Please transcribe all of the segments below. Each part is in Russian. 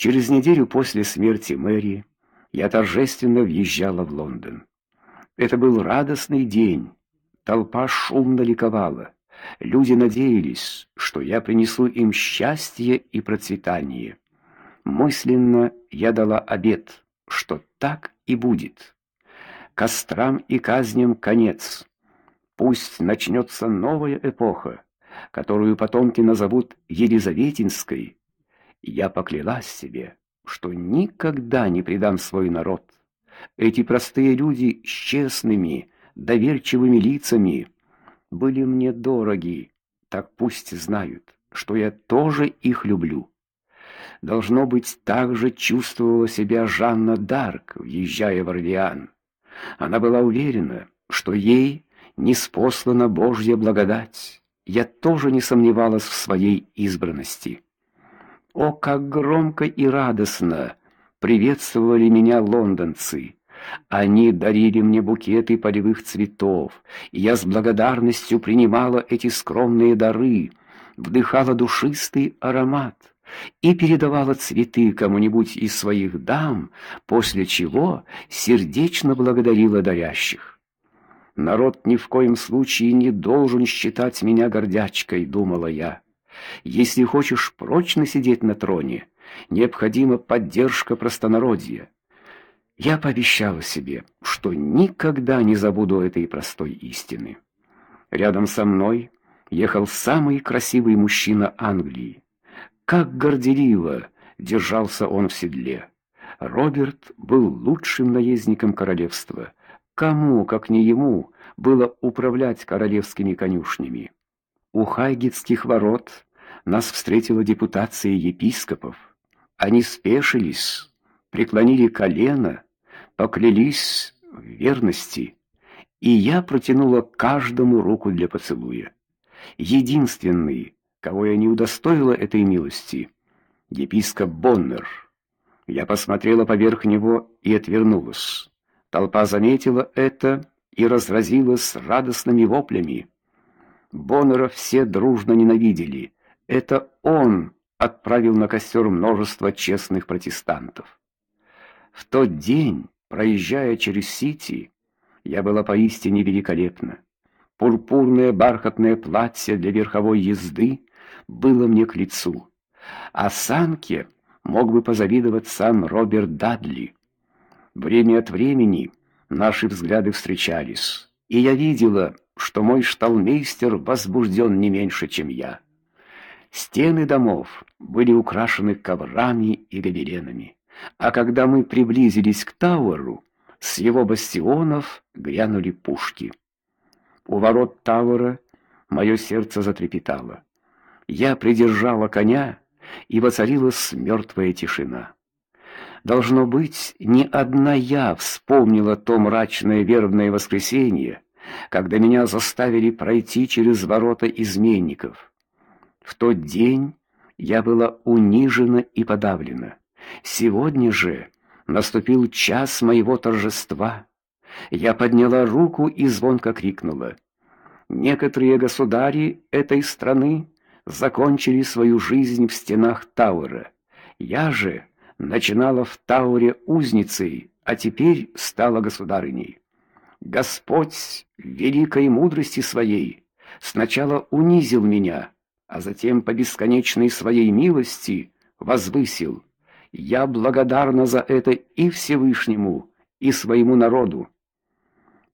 Через неделю после смерти Мэри я торжественно въезжала в Лондон. Это был радостный день. Толпа шумно ликовала. Люди надеялись, что я принесу им счастье и процветание. Мысленно я дала обет, что так и будет. Кострам и казням конец. Пусть начнется новая эпоха, которую потомки назовут Елизаветинской. Я поклялась себе, что никогда не предам свой народ. Эти простые люди с честными, доверчивыми лицами были мне дороги. Так пусть знают, что я тоже их люблю. Должно быть, так же чувствовала себя Жанна Дарк, въезжая в Орлеан. Она была уверена, что ей ниспослана Божья благодать. Я тоже не сомневалась в своей избранности. О, как громко и радостно приветствовали меня лондонцы! Они дарили мне букеты полевых цветов, и я с благодарностью принимала эти скромные дары, вдыхала душистый аромат и передавала цветы кому-нибудь из своих дам, после чего сердечно благодарила дарящих. Народ ни в коем случае не должен считать меня гордячкой, думала я. Если хочешь прочно сидеть на троне, необходима поддержка простонародья. Я пообещала себе, что никогда не забуду этой простой истины. Рядом со мной ехал самый красивый мужчина Англии. Как горделиво держался он в седле. Роберт был лучшим наездником королевства. Кому, как не ему, было управлять королевскими конюшнями? У Хайгетских ворот нас встретила депутация епископов. Они спешились, преклонили колено, поклялись в верности, и я протянула каждому руку для поцелуя. Единственный, кого я не удостоила этой милости, епископ Боннер. Я посмотрела поверх него и отвернулась. Толпа заметила это и разразилась радостными воплями. Боннера все дружно ненавидели. Это он отправил на костер множество честных протестантов. В тот день, проезжая через Сити, я была поистине великолепна. Пурпурное бархатное платье для верховой езды было мне к лицу. А санке мог бы позавидовать сам Роберт Дадли. Время от времени наши взгляды встречались, и я видела, что мой шталмейстер возбужден не меньше, чем я. Стены домов были украшены коврами и гобеленами, а когда мы приблизились к Тауэру, с его бастионов грянули пушки. У ворот Тауэра мое сердце затрепетало. Я придержала коня, и воцарилась мертвая тишина. Должно быть, не одна я вспомнила то мрачное вербное воскресенье, когда меня заставили пройти через ворота изменников. В тот день я была унижена и подавлена. Сегодня же наступил час моего торжества. Я подняла руку и звонко крикнула: "Некоторые государи этой страны закончили свою жизнь в стенах Тауэра. Я же начинала в Тауре узницей, а теперь стала государыней. Господь великой мудрости своей сначала унизил меня, а затем по бесконечной своей милости возвысил. Я благодарна за это и Всевышнему, и своему народу.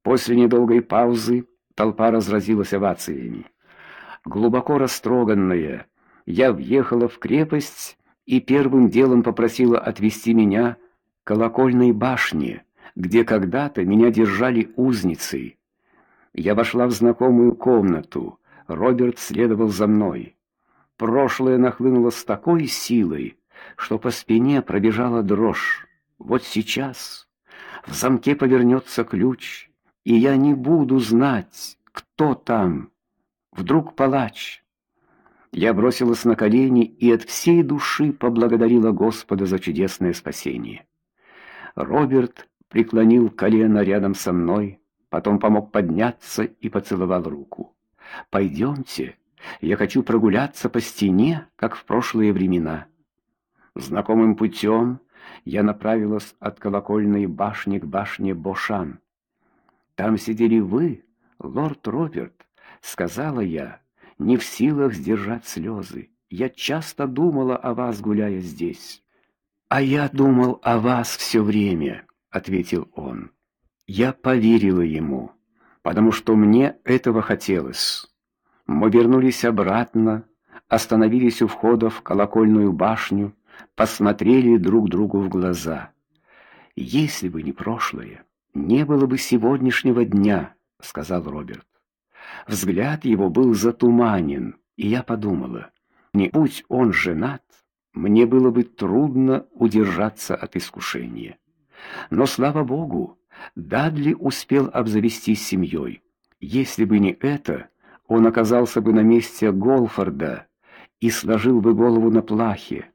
После недолгой паузы толпа разразилась овациями. Глубоко растроганная, я въехала в крепость и первым делом попросила отвести меня к колокольной башне, где когда-то меня держали узницей. Я вошла в знакомую комнату, Роберт следовал за мной. Прошлое нахлынуло с такой силой, что по спине пробежала дрожь. Вот сейчас в замке повернется ключ, и я не буду знать, кто там. Вдруг палач. Я бросилась на колени и от всей души поблагодарила Господа за чудесное спасение. Роберт преклонил колено рядом со мной, потом помог подняться и поцеловал руку. Пойдемте, я хочу прогуляться по стене, как в прошлые времена. Знакомым путем я направилась от колокольной башни к башне Бошан. Там сидели вы, лорд Роберт, сказала я, не в силах сдержать слезы. Я часто думала о вас, гуляя здесь. А я думал о вас все время, ответил он. Я поверила ему, потому что мне этого хотелось. Мы вернулись обратно, остановились у входа в колокольную башню, посмотрели друг другу в глаза. Если бы не прошлое, не было бы сегодняшнего дня, сказал Роберт. Взгляд его был затуманен, и я подумала: не будь он женат, мне было бы трудно удержаться от искушения. Но слава богу, Дадли успел обзавестись семьей. Если бы не это, он оказался бы на месте Голфорда и сложил бы голову на плахе.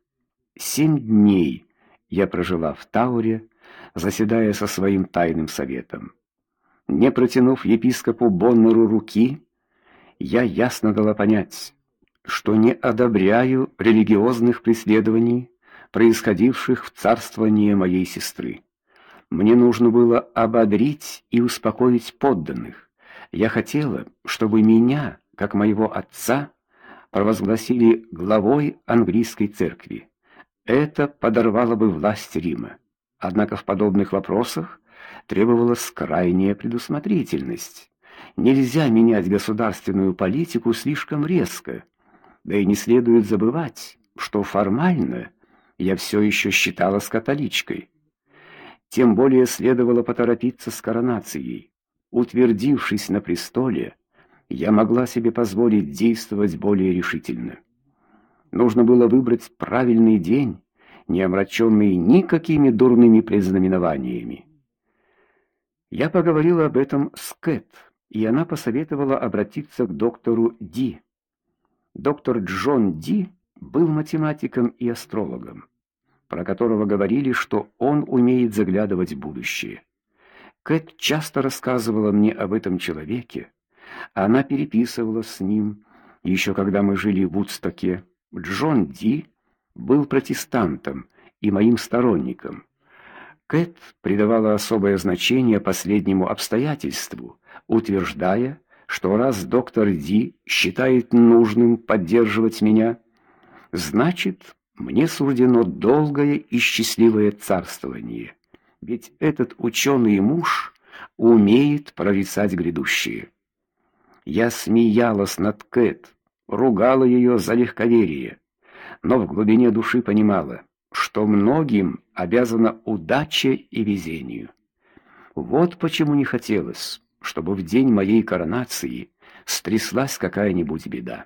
Семь дней я прожила в Тауре, заседая со своим тайным советом. Не протянув епископу Боннеру руки, я ясно дала понять, что не одобряю религиозных преследований, происходивших в царствовании моей сестры. Мне нужно было ободрить и успокоить подданных. Я хотела, чтобы меня, как моего отца, провозгласили главой английской церкви. Это подорвало бы власть Рима. Однако в подобных вопросах требовалась крайняя предусмотрительность. Нельзя менять государственную политику слишком резко. Да и не следует забывать, что формально я все еще считалась католичкой. Тем более следовало поторопиться с коронацией. Утвердившись на престоле, я могла себе позволить действовать более решительно. Нужно было выбрать правильный день, не омраченный никакими дурными предзнаменованиями. Я поговорила об этом с Кэт, и она посоветовала обратиться к доктору Ди. Доктор Джон Ди был математиком и астрологом про которого говорили, что он умеет заглядывать в будущее. Кэт часто рассказывала мне об этом человеке. Она переписывала с ним, еще когда мы жили в Вудстоке. Джон Ди был протестантом и моим сторонником. Кэт придавала особое значение последнему обстоятельству, утверждая, что раз доктор Ди считает нужным поддерживать меня, значит, мне суждено долгое и счастливое царствование, ведь этот ученый муж умеет прорицать грядущее. Я смеялась над Кэт, ругала ее за легковерие, но в глубине души понимала, что многим обязана удаче и везению. Вот почему не хотелось, чтобы в день моей коронации стряслась какая-нибудь беда.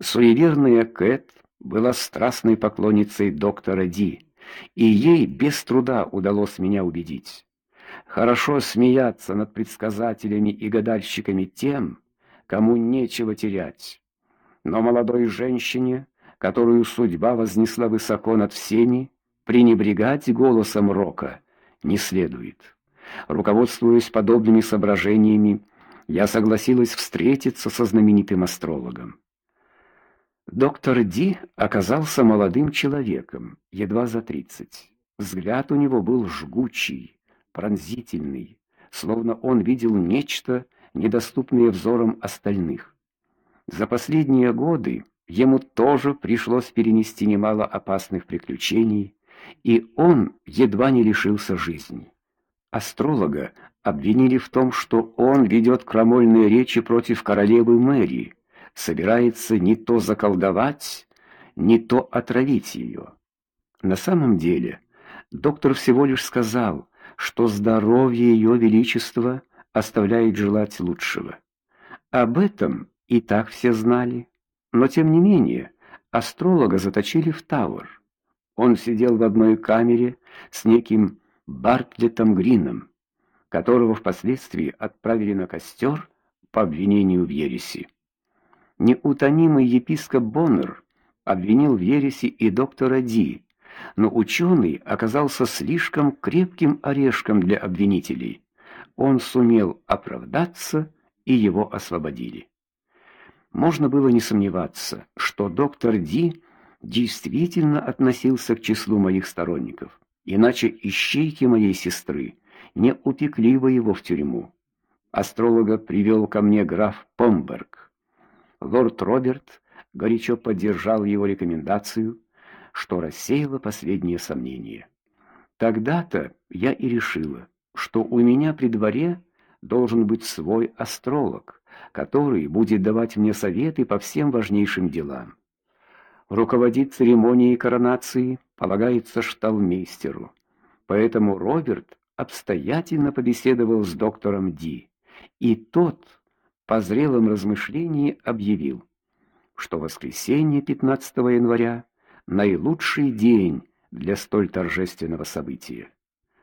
Суеверная Кэт была страстной поклонницей доктора Ди, и ей без труда удалось меня убедить. Хорошо смеяться над предсказателями и гадальщиками тем, кому нечего терять. Но молодой женщине, которую судьба вознесла высоко над всеми, пренебрегать голосом рока не следует. Руководствуясь подобными соображениями, я согласилась встретиться со знаменитым астрологом. Доктор Ди оказался молодым человеком, едва за тридцать. Взгляд у него был жгучий, пронзительный, словно он видел нечто, недоступное взором остальных. За последние годы ему тоже пришлось перенести немало опасных приключений, и он едва не лишился жизни. Астролога обвинили в том, что он ведет крамольные речи против королевы Мэри собирается не то заколдовать, не то отравить ее. На самом деле, доктор всего лишь сказал, что здоровье ее величества оставляет желать лучшего. Об этом и так все знали, но тем не менее астролога заточили в Тауэр. Он сидел в одной камере с неким Бартлетом Грином, которого впоследствии отправили на костер по обвинению в ереси. Неутомимый епископ Боннер обвинил в ереси и доктора Ди, но ученый оказался слишком крепким орешком для обвинителей. Он сумел оправдаться, и его освободили. Можно было не сомневаться, что доктор Ди действительно относился к числу моих сторонников, иначе ищейки моей сестры не упекли бы его в тюрьму. Астролога привел ко мне граф Помберг. Лорд Роберт горячо поддержал его рекомендацию, что рассеяло последние сомнения. Тогда-то я и решила, что у меня при дворе должен быть свой астролог, который будет давать мне советы по всем важнейшим делам. Руководить церемонией коронации полагается шталмейстеру. Поэтому Роберт обстоятельно побеседовал с доктором Ди, и тот по зрелом размышлении объявил, что воскресенье 15 января наилучший день для столь торжественного события.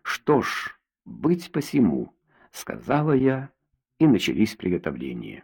Что ж, быть посему, сказала я, и начались приготовления.